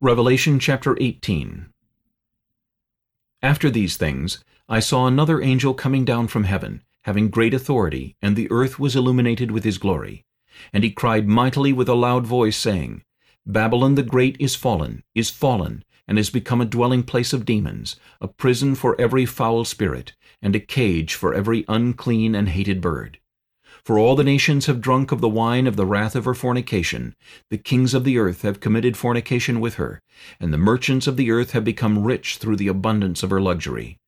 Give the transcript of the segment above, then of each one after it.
Revelation chapter 18 After these things I saw another angel coming down from heaven, having great authority, and the earth was illuminated with his glory. And he cried mightily with a loud voice, saying, Babylon the great is fallen, is fallen, and is become a dwelling place of demons, a prison for every foul spirit, and a cage for every unclean and hated bird. For all the nations have drunk of the wine of the wrath of her fornication. The kings of the earth have committed fornication with her, and the merchants of the earth have become rich through the abundance of her luxury.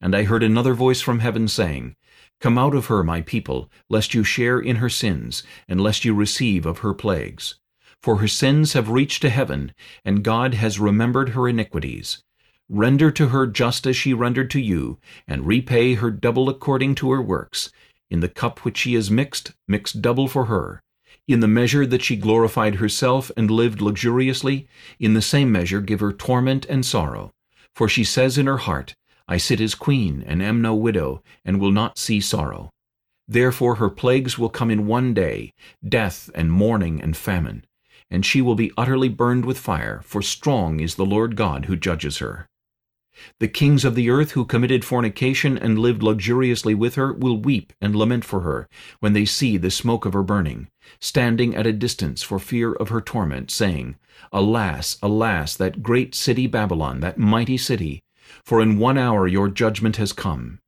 And I heard another voice from heaven saying, Come out of her, my people, lest you share in her sins, and lest you receive of her plagues. For her sins have reached to heaven, and God has remembered her iniquities. Render to her just as she rendered to you, and repay her double according to her works. In the cup which she has mixed, mix double for her. In the measure that she glorified herself and lived luxuriously, in the same measure give her torment and sorrow. For she says in her heart, I sit as queen, and am no widow, and will not see sorrow. Therefore her plagues will come in one day, death and mourning and famine. And she will be utterly burned with fire, for strong is the Lord God who judges her. The kings of the earth who committed fornication and lived luxuriously with her will weep and lament for her when they see the smoke of her burning, standing at a distance for fear of her torment, saying, Alas, alas, that great city Babylon, that mighty city, for in one hour your judgment has come.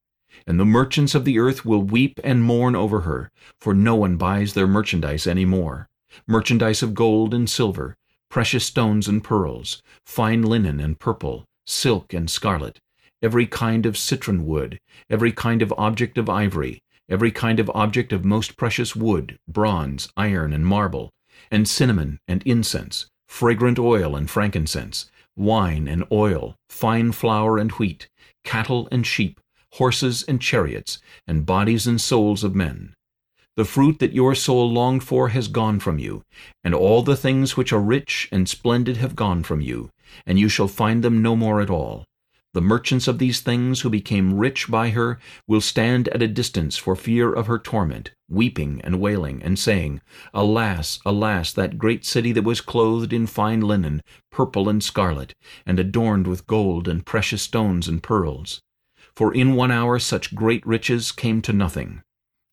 And the merchants of the earth will weep and mourn over her, for no one buys their merchandise any more, merchandise of gold and silver, precious stones and pearls, fine linen and purple, silk and scarlet, every kind of citron wood, every kind of object of ivory, every kind of object of most precious wood, bronze, iron, and marble, and cinnamon and incense, fragrant oil and frankincense, wine and oil, fine flour and wheat, cattle and sheep, horses and chariots, and bodies and souls of men. The fruit that your soul longed for has gone from you, and all the things which are rich and splendid have gone from you, and you shall find them no more at all. The merchants of these things who became rich by her will stand at a distance for fear of her torment, weeping and wailing, and saying, Alas, alas, that great city that was clothed in fine linen, purple and scarlet, and adorned with gold and precious stones and pearls. For in one hour such great riches came to nothing.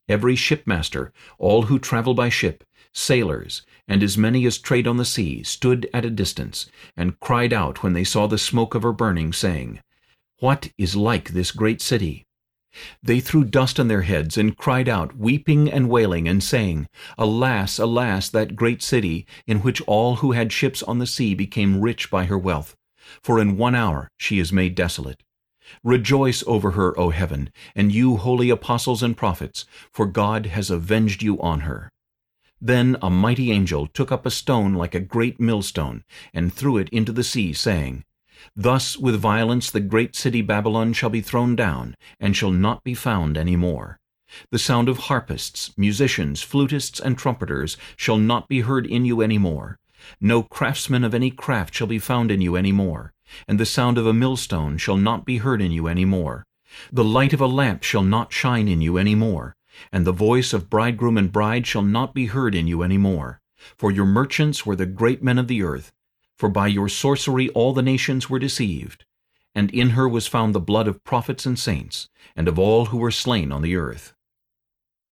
Every shipmaster, all who travel by ship, sailors, and as many as trade on the sea, stood at a distance, and cried out when they saw the smoke of her burning, saying, what is like this great city? They threw dust on their heads and cried out, weeping and wailing, and saying, Alas, alas, that great city, in which all who had ships on the sea became rich by her wealth. For in one hour she is made desolate. Rejoice over her, O heaven, and you holy apostles and prophets, for God has avenged you on her. Then a mighty angel took up a stone like a great millstone, and threw it into the sea, saying, Thus with violence the great city Babylon shall be thrown down, and shall not be found any more. The sound of harpists, musicians, flutists, and trumpeters shall not be heard in you any more. No craftsman of any craft shall be found in you any more, and the sound of a millstone shall not be heard in you any more. The light of a lamp shall not shine in you any more, and the voice of bridegroom and bride shall not be heard in you any more. For your merchants were the great men of the earth, for by your sorcery all the nations were deceived. And in her was found the blood of prophets and saints, and of all who were slain on the earth.